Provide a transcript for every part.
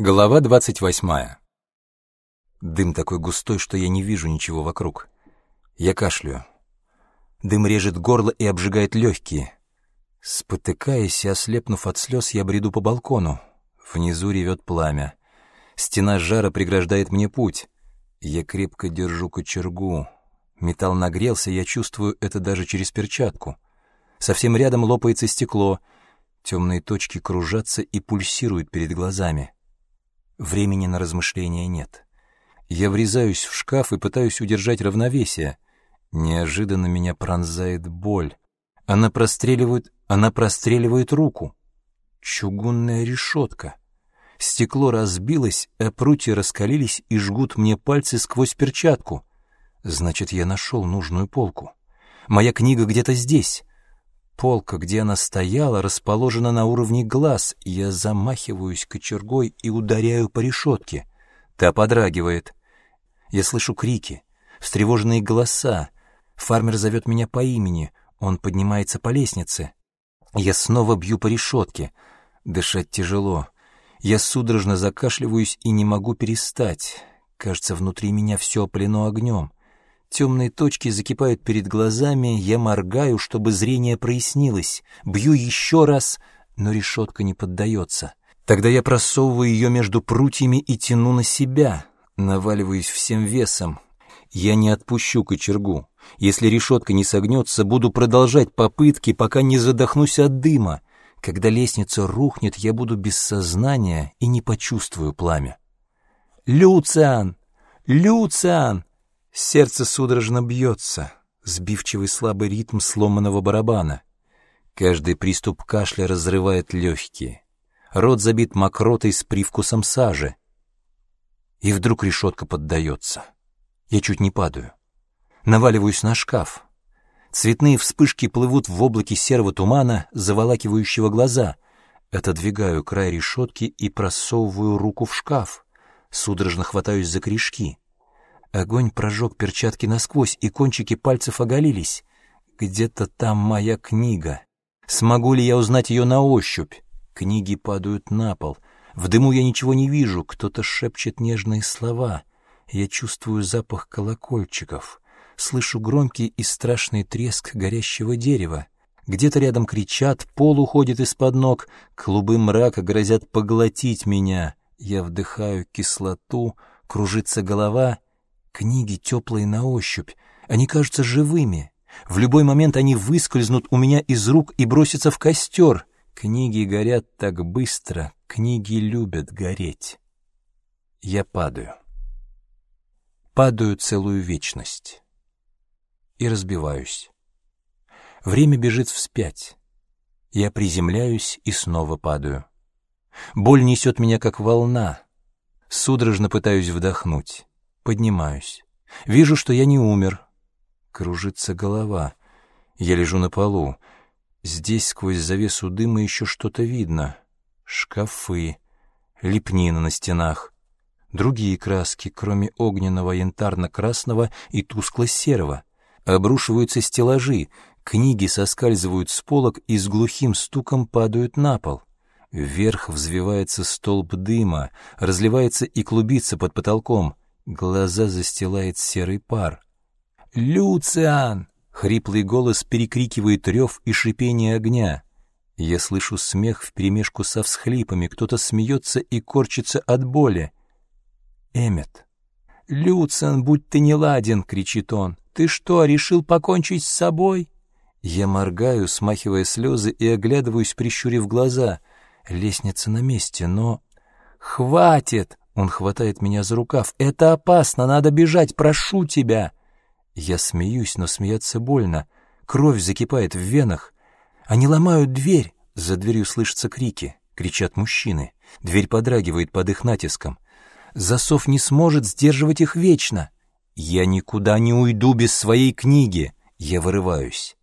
Глава двадцать восьмая. Дым такой густой, что я не вижу ничего вокруг. Я кашляю. Дым режет горло и обжигает легкие. Спотыкаясь и ослепнув от слез, я бреду по балкону. Внизу ревет пламя. Стена жара преграждает мне путь. Я крепко держу кочергу. Металл нагрелся, я чувствую это даже через перчатку. Совсем рядом лопается стекло. Темные точки кружатся и пульсируют перед глазами. Времени на размышления нет. Я врезаюсь в шкаф и пытаюсь удержать равновесие. Неожиданно меня пронзает боль. Она простреливает, она простреливает руку. Чугунная решетка. Стекло разбилось, а прутья раскалились и жгут мне пальцы сквозь перчатку. Значит, я нашел нужную полку. Моя книга где-то здесь. Полка, где она стояла, расположена на уровне глаз. Я замахиваюсь кочергой и ударяю по решетке. Та подрагивает. Я слышу крики, встревоженные голоса. Фармер зовет меня по имени. Он поднимается по лестнице. Я снова бью по решетке. Дышать тяжело. Я судорожно закашливаюсь и не могу перестать. Кажется, внутри меня все оплено огнем. Темные точки закипают перед глазами, я моргаю, чтобы зрение прояснилось. Бью еще раз, но решетка не поддается. Тогда я просовываю ее между прутьями и тяну на себя, наваливаюсь всем весом. Я не отпущу кочергу. Если решетка не согнется, буду продолжать попытки, пока не задохнусь от дыма. Когда лестница рухнет, я буду без сознания и не почувствую пламя. «Люциан! Люциан!» Сердце судорожно бьется, сбивчивый слабый ритм сломанного барабана. Каждый приступ кашля разрывает легкие. Рот забит мокротой с привкусом сажи. И вдруг решетка поддается. Я чуть не падаю. Наваливаюсь на шкаф. Цветные вспышки плывут в облаке серого тумана, заволакивающего глаза. Отодвигаю край решетки и просовываю руку в шкаф. Судорожно хватаюсь за корешки. Огонь прожег перчатки насквозь, и кончики пальцев оголились. Где-то там моя книга. Смогу ли я узнать ее на ощупь? Книги падают на пол. В дыму я ничего не вижу, кто-то шепчет нежные слова. Я чувствую запах колокольчиков. Слышу громкий и страшный треск горящего дерева. Где-то рядом кричат, пол уходит из-под ног, клубы мрака грозят поглотить меня. Я вдыхаю кислоту, кружится голова — Книги теплые на ощупь, они кажутся живыми. В любой момент они выскользнут у меня из рук и бросятся в костер. Книги горят так быстро, книги любят гореть. Я падаю. Падаю целую вечность. И разбиваюсь. Время бежит вспять. Я приземляюсь и снова падаю. Боль несет меня, как волна. Судорожно пытаюсь вдохнуть. Поднимаюсь. Вижу, что я не умер. Кружится голова. Я лежу на полу. Здесь сквозь завесу дыма еще что-то видно. Шкафы, лепнина на стенах. Другие краски, кроме огненного янтарно-красного и тускло-серого. Обрушиваются стеллажи, книги соскальзывают с полок и с глухим стуком падают на пол. Вверх взвивается столб дыма, разливается и клубится под потолком. Глаза застилает серый пар. «Люциан!» — хриплый голос перекрикивает рев и шипение огня. Я слышу смех вперемешку со всхлипами, кто-то смеется и корчится от боли. Эммет. «Люциан, будь ты не ладен!» — кричит он. «Ты что, решил покончить с собой?» Я моргаю, смахивая слезы, и оглядываюсь, прищурив глаза. Лестница на месте, но... «Хватит!» Он хватает меня за рукав. «Это опасно, надо бежать, прошу тебя!» Я смеюсь, но смеяться больно. Кровь закипает в венах. Они ломают дверь. За дверью слышатся крики. Кричат мужчины. Дверь подрагивает под их натиском. Засов не сможет сдерживать их вечно. Я никуда не уйду без своей книги. Я вырываюсь.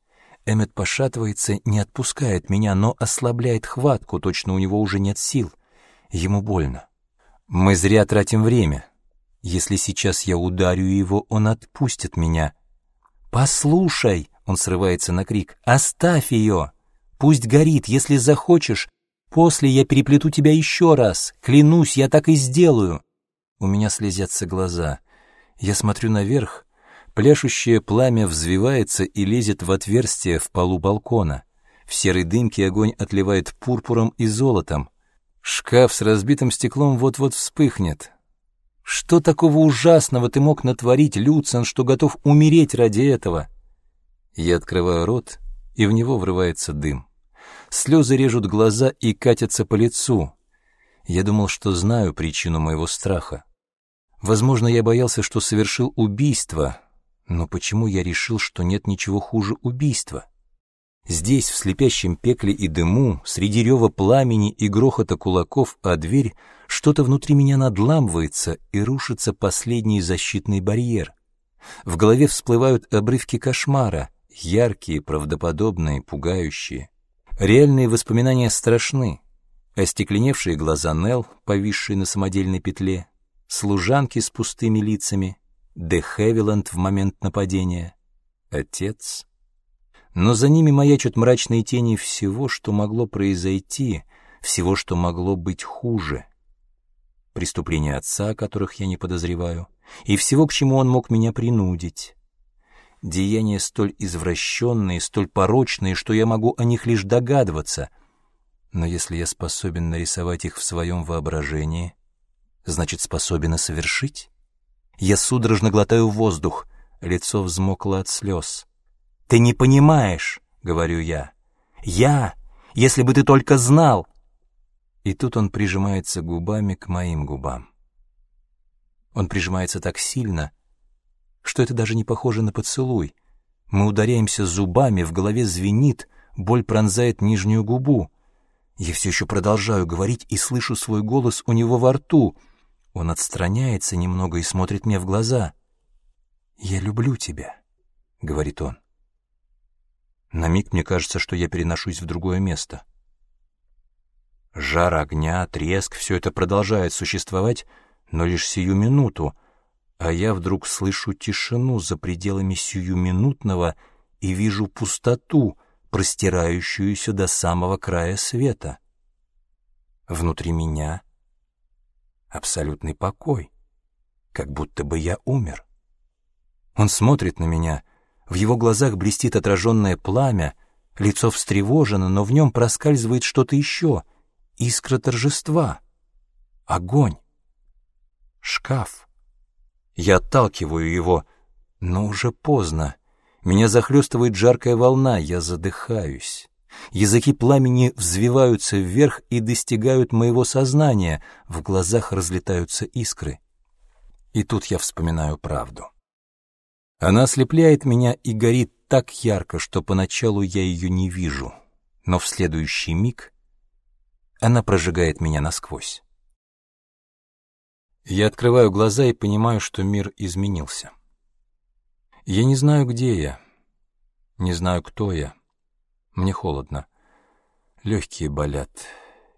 Эммет пошатывается, не отпускает меня, но ослабляет хватку, точно у него уже нет сил. Ему больно. Мы зря тратим время. Если сейчас я ударю его, он отпустит меня. «Послушай!» — он срывается на крик. «Оставь ее! Пусть горит, если захочешь. После я переплету тебя еще раз. Клянусь, я так и сделаю. У меня слезятся глаза. Я смотрю наверх. Пляшущее пламя взвивается и лезет в отверстие в полу балкона. В серой дымке огонь отливает пурпуром и золотом. Шкаф с разбитым стеклом вот-вот вспыхнет. Что такого ужасного ты мог натворить, Люцен, что готов умереть ради этого? Я открываю рот, и в него врывается дым. Слезы режут глаза и катятся по лицу. Я думал, что знаю причину моего страха. Возможно, я боялся, что совершил убийство, но почему я решил, что нет ничего хуже убийства? Здесь, в слепящем пекле и дыму, среди рева пламени и грохота кулаков а дверь, что-то внутри меня надламывается и рушится последний защитный барьер. В голове всплывают обрывки кошмара, яркие, правдоподобные, пугающие. Реальные воспоминания страшны. Остекленевшие глаза Нел, повисшие на самодельной петле, служанки с пустыми лицами, Де Хевиланд в момент нападения, отец. Но за ними маячат мрачные тени всего, что могло произойти, всего, что могло быть хуже. Преступления отца, которых я не подозреваю, и всего, к чему он мог меня принудить деяния столь извращенные, столь порочные, что я могу о них лишь догадываться. Но если я способен нарисовать их в своем воображении, значит, способен и совершить? Я судорожно глотаю воздух, лицо взмокло от слез. «Ты не понимаешь», — говорю я. «Я, если бы ты только знал!» И тут он прижимается губами к моим губам. Он прижимается так сильно, что это даже не похоже на поцелуй. Мы ударяемся зубами, в голове звенит, боль пронзает нижнюю губу. Я все еще продолжаю говорить и слышу свой голос у него во рту. Он отстраняется немного и смотрит мне в глаза. «Я люблю тебя», — говорит он. На миг мне кажется, что я переношусь в другое место. Жар огня, треск — все это продолжает существовать, но лишь сию минуту — а я вдруг слышу тишину за пределами сиюминутного и вижу пустоту, простирающуюся до самого края света. Внутри меня абсолютный покой, как будто бы я умер. Он смотрит на меня, в его глазах блестит отраженное пламя, лицо встревожено, но в нем проскальзывает что-то еще, искра торжества, огонь, шкаф. Я отталкиваю его, но уже поздно. Меня захлестывает жаркая волна, я задыхаюсь. Языки пламени взвиваются вверх и достигают моего сознания, в глазах разлетаются искры. И тут я вспоминаю правду. Она ослепляет меня и горит так ярко, что поначалу я ее не вижу, но в следующий миг она прожигает меня насквозь. Я открываю глаза и понимаю, что мир изменился. Я не знаю, где я, не знаю, кто я. Мне холодно. Легкие болят.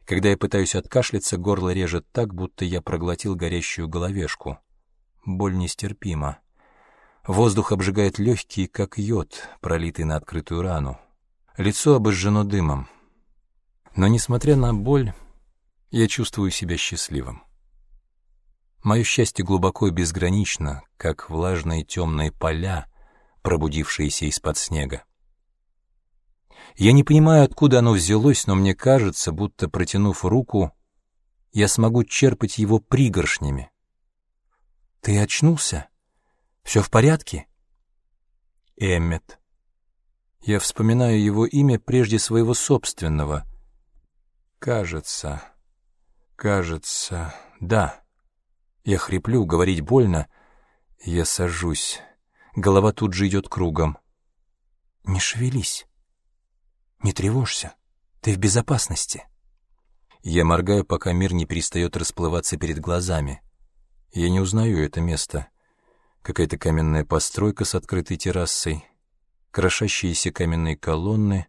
Когда я пытаюсь откашляться, горло режет так, будто я проглотил горящую головешку. Боль нестерпима. Воздух обжигает легкие, как йод, пролитый на открытую рану. Лицо обожжено дымом. Но, несмотря на боль, я чувствую себя счастливым. Мое счастье глубоко и безгранично, как влажные темные поля, пробудившиеся из-под снега. Я не понимаю, откуда оно взялось, но мне кажется, будто, протянув руку, я смогу черпать его пригоршнями. «Ты очнулся? Все в порядке?» Эммет. Я вспоминаю его имя прежде своего собственного. Кажется, кажется, да. Я хриплю, говорить больно. Я сажусь. Голова тут же идет кругом. Не шевелись. Не тревожься. Ты в безопасности. Я моргаю, пока мир не перестает расплываться перед глазами. Я не узнаю это место. Какая-то каменная постройка с открытой террасой, крошащиеся каменные колонны,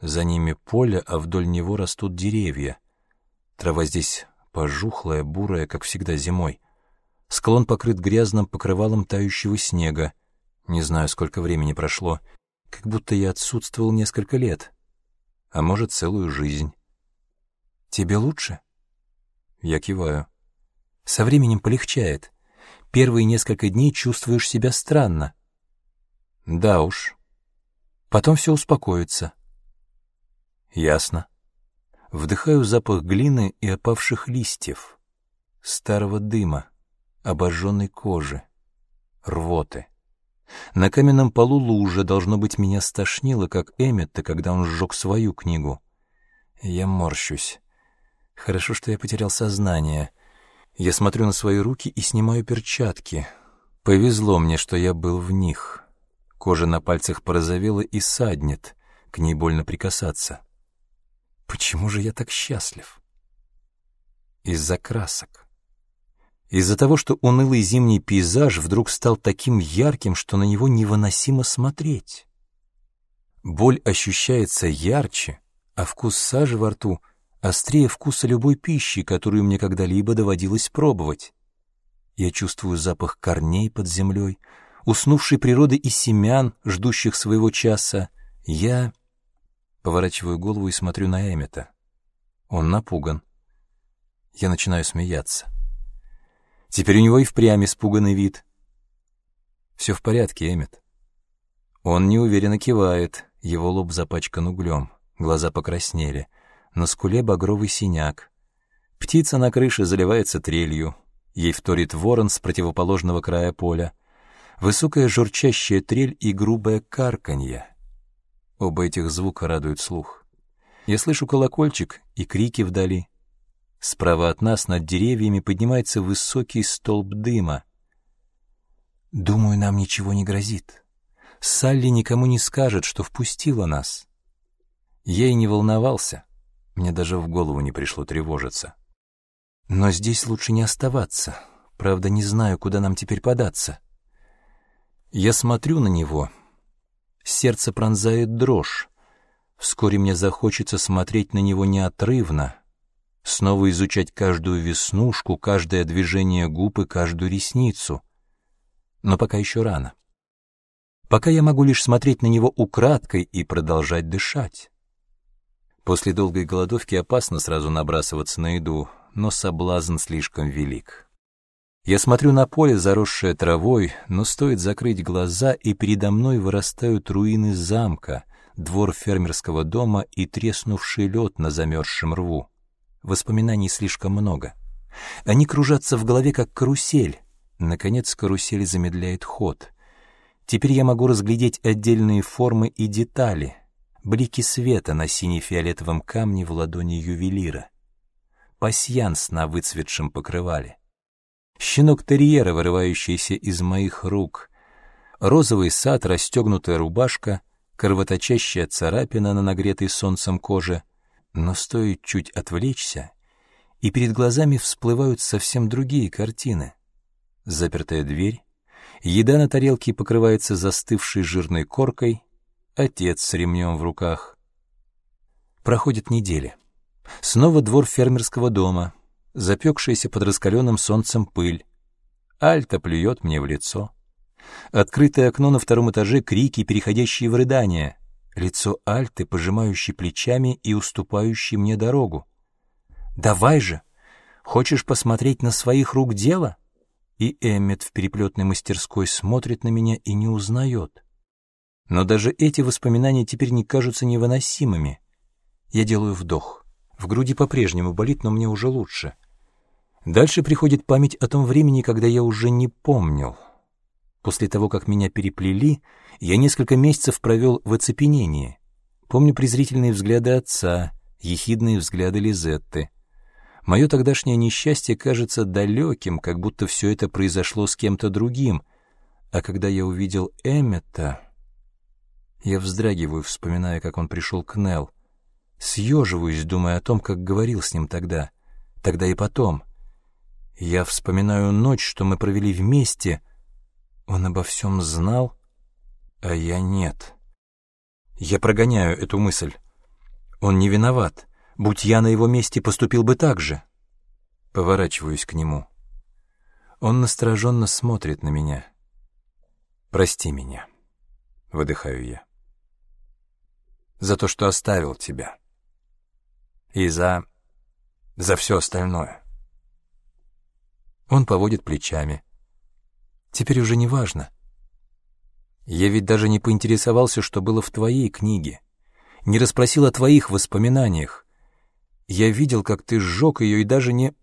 за ними поле, а вдоль него растут деревья. Трава здесь пожухлая, бурая, как всегда зимой. Склон покрыт грязным покрывалом тающего снега. Не знаю, сколько времени прошло, как будто я отсутствовал несколько лет, а может, целую жизнь. «Тебе лучше?» Я киваю. «Со временем полегчает. Первые несколько дней чувствуешь себя странно». «Да уж. Потом все успокоится». «Ясно». Вдыхаю запах глины и опавших листьев, старого дыма, обожженной кожи, рвоты. На каменном полу лужа, должно быть, меня стошнило, как Эмметта, когда он сжег свою книгу. Я морщусь. Хорошо, что я потерял сознание. Я смотрю на свои руки и снимаю перчатки. Повезло мне, что я был в них. Кожа на пальцах порозовела и саднет, к ней больно прикасаться. Почему же я так счастлив? Из-за красок. Из-за того, что унылый зимний пейзаж вдруг стал таким ярким, что на него невыносимо смотреть. Боль ощущается ярче, а вкус сажи во рту острее вкуса любой пищи, которую мне когда-либо доводилось пробовать. Я чувствую запах корней под землей, уснувшей природы и семян, ждущих своего часа. Я поворачиваю голову и смотрю на Эммета. Он напуган. Я начинаю смеяться. Теперь у него и впрямь испуганный вид. Все в порядке, Эммет. Он неуверенно кивает, его лоб запачкан углем, глаза покраснели, на скуле багровый синяк. Птица на крыше заливается трелью, ей вторит ворон с противоположного края поля. Высокая журчащая трель и грубое карканье. Оба этих звука радуют слух. Я слышу колокольчик и крики вдали. Справа от нас над деревьями поднимается высокий столб дыма. Думаю, нам ничего не грозит. Салли никому не скажет, что впустила нас. Я и не волновался. Мне даже в голову не пришло тревожиться. Но здесь лучше не оставаться. Правда, не знаю, куда нам теперь податься. Я смотрю на него. Сердце пронзает дрожь. Вскоре мне захочется смотреть на него неотрывно, снова изучать каждую веснушку, каждое движение губ и каждую ресницу. Но пока еще рано. Пока я могу лишь смотреть на него украдкой и продолжать дышать. После долгой голодовки опасно сразу набрасываться на еду, но соблазн слишком велик. Я смотрю на поле, заросшее травой, но стоит закрыть глаза, и передо мной вырастают руины замка, двор фермерского дома и треснувший лед на замерзшем рву. Воспоминаний слишком много. Они кружатся в голове, как карусель. Наконец карусель замедляет ход. Теперь я могу разглядеть отдельные формы и детали, блики света на сине-фиолетовом камне в ладони ювелира, пасьянс на выцветшем покрывале, щенок терьера, вырывающийся из моих рук, розовый сад, расстегнутая рубашка, кровоточащая царапина на нагретой солнцем коже — но стоит чуть отвлечься, и перед глазами всплывают совсем другие картины. Запертая дверь, еда на тарелке покрывается застывшей жирной коркой, отец с ремнем в руках. Проходит неделя. Снова двор фермерского дома, запекшаяся под раскаленным солнцем пыль. Альта плюет мне в лицо. Открытое окно на втором этаже, крики, переходящие в рыдания лицо Альты, пожимающей плечами и уступающей мне дорогу. «Давай же! Хочешь посмотреть на своих рук дело?» И Эммет в переплетной мастерской смотрит на меня и не узнает. Но даже эти воспоминания теперь не кажутся невыносимыми. Я делаю вдох. В груди по-прежнему болит, но мне уже лучше. Дальше приходит память о том времени, когда я уже не помнил. После того, как меня переплели, я несколько месяцев провел в оцепенении. Помню презрительные взгляды отца, ехидные взгляды Лизетты. Мое тогдашнее несчастье кажется далеким, как будто все это произошло с кем-то другим. А когда я увидел Эммета, я вздрагиваю, вспоминая, как он пришел к Нелл. Съеживаюсь, думая о том, как говорил с ним тогда. Тогда и потом. Я вспоминаю ночь, что мы провели вместе — он обо всем знал, а я нет. Я прогоняю эту мысль. Он не виноват. Будь я на его месте, поступил бы так же. Поворачиваюсь к нему. Он настороженно смотрит на меня. «Прости меня», — выдыхаю я. «За то, что оставил тебя. И за... за все остальное. Он поводит плечами. Теперь уже не важно. Я ведь даже не поинтересовался, что было в твоей книге. Не расспросил о твоих воспоминаниях. Я видел, как ты сжег ее и даже не...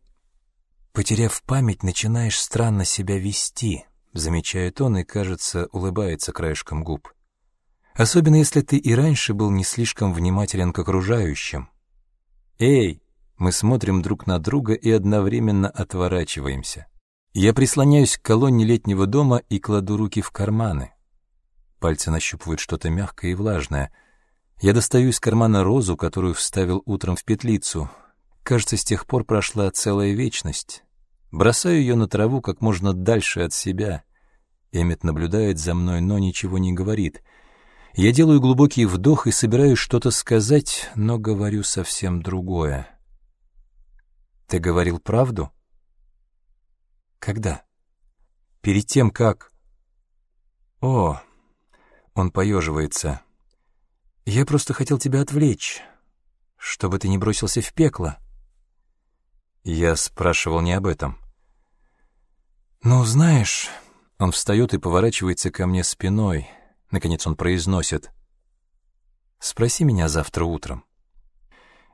Потеряв память, начинаешь странно себя вести, замечает он и, кажется, улыбается краешком губ. Особенно если ты и раньше был не слишком внимателен к окружающим. Эй, мы смотрим друг на друга и одновременно отворачиваемся. Я прислоняюсь к колонне летнего дома и кладу руки в карманы. Пальцы нащупывают что-то мягкое и влажное. Я достаю из кармана розу, которую вставил утром в петлицу. Кажется, с тех пор прошла целая вечность. Бросаю ее на траву как можно дальше от себя. Эммет наблюдает за мной, но ничего не говорит. Я делаю глубокий вдох и собираюсь что-то сказать, но говорю совсем другое. Ты говорил правду? Когда? Перед тем, как... О, он поеживается. Я просто хотел тебя отвлечь, чтобы ты не бросился в пекло. Я спрашивал не об этом. Ну, знаешь... Он встает и поворачивается ко мне спиной. Наконец он произносит. «Спроси меня завтра утром».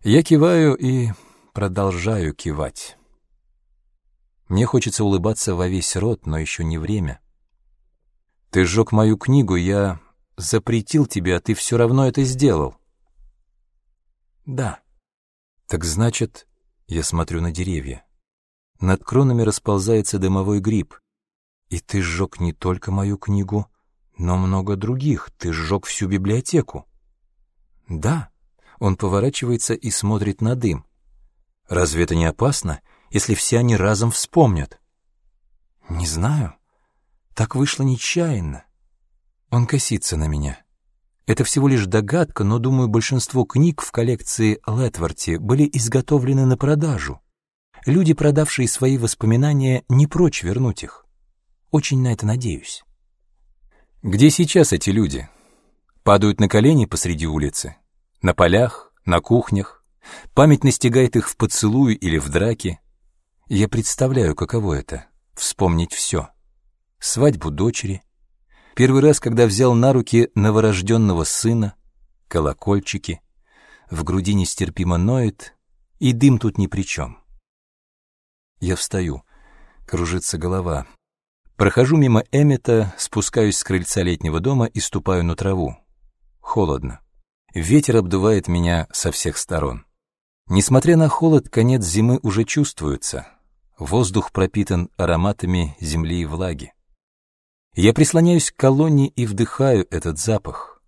Я киваю и Продолжаю кивать. Мне хочется улыбаться во весь рот, но еще не время. Ты сжег мою книгу, я запретил тебе, а ты все равно это сделал. Да. Так значит, я смотрю на деревья. Над кронами расползается дымовой гриб. И ты сжег не только мою книгу, но много других. Ты сжег всю библиотеку. Да. Он поворачивается и смотрит на дым. Разве это не опасно, если все они разом вспомнят? Не знаю. Так вышло нечаянно. Он косится на меня. Это всего лишь догадка, но, думаю, большинство книг в коллекции Летворти были изготовлены на продажу. Люди, продавшие свои воспоминания, не прочь вернуть их. Очень на это надеюсь. Где сейчас эти люди? Падают на колени посреди улицы? На полях? На кухнях? Память настигает их в поцелуе или в драке. Я представляю, каково это — вспомнить все. Свадьбу дочери, первый раз, когда взял на руки новорожденного сына, колокольчики, в груди нестерпимо ноет, и дым тут ни при чем. Я встаю, кружится голова. Прохожу мимо Эммета, спускаюсь с крыльца летнего дома и ступаю на траву. Холодно. Ветер обдувает меня со всех сторон. Несмотря на холод, конец зимы уже чувствуется. Воздух пропитан ароматами земли и влаги. Я прислоняюсь к колонне и вдыхаю этот запах.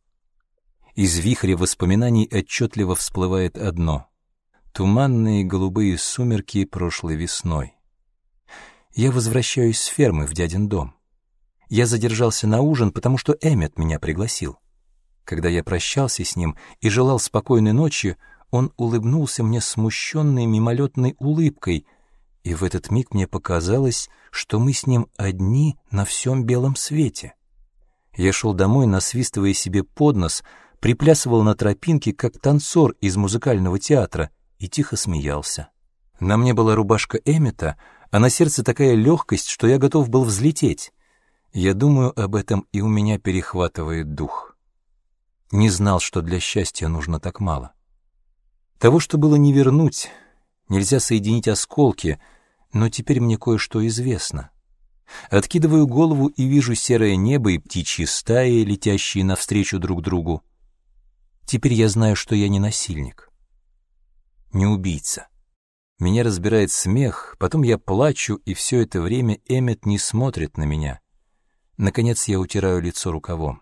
Из вихря воспоминаний отчетливо всплывает одно — туманные голубые сумерки прошлой весной. Я возвращаюсь с фермы в дядин дом. Я задержался на ужин, потому что Эммет меня пригласил. Когда я прощался с ним и желал спокойной ночи, он улыбнулся мне смущенной мимолетной улыбкой, и в этот миг мне показалось, что мы с ним одни на всем белом свете. Я шел домой, насвистывая себе под нос, приплясывал на тропинке, как танцор из музыкального театра, и тихо смеялся. На мне была рубашка Эммета, а на сердце такая легкость, что я готов был взлететь. Я думаю об этом, и у меня перехватывает дух. Не знал, что для счастья нужно так мало. Того, что было не вернуть, нельзя соединить осколки, но теперь мне кое-что известно. Откидываю голову и вижу серое небо и птичьи стаи, летящие навстречу друг другу. Теперь я знаю, что я не насильник, не убийца. Меня разбирает смех, потом я плачу, и все это время Эммет не смотрит на меня. Наконец я утираю лицо рукавом.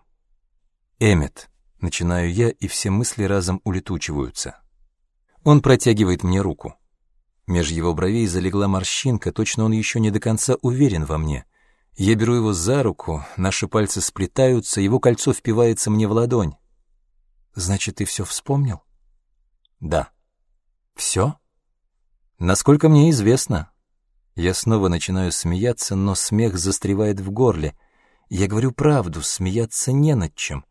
«Эммет», — начинаю я, и все мысли разом улетучиваются. Он протягивает мне руку. Меж его бровей залегла морщинка, точно он еще не до конца уверен во мне. Я беру его за руку, наши пальцы сплетаются, его кольцо впивается мне в ладонь. «Значит, ты все вспомнил?» «Да». «Все?» «Насколько мне известно». Я снова начинаю смеяться, но смех застревает в горле. Я говорю правду, смеяться не над чем.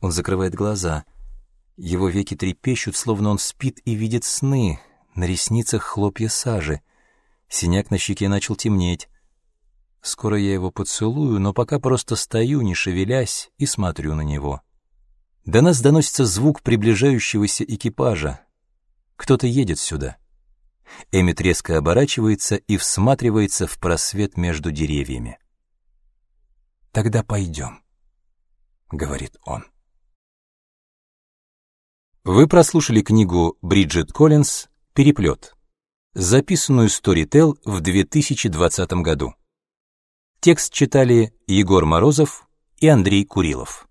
Он закрывает глаза — его веки трепещут, словно он спит и видит сны, на ресницах хлопья сажи. Синяк на щеке начал темнеть. Скоро я его поцелую, но пока просто стою, не шевелясь, и смотрю на него. До нас доносится звук приближающегося экипажа. Кто-то едет сюда. Эмит резко оборачивается и всматривается в просвет между деревьями. «Тогда пойдем», — говорит он. Вы прослушали книгу Бриджит Коллинс «Переплет», записанную Storytel в 2020 году. Текст читали Егор Морозов и Андрей Курилов.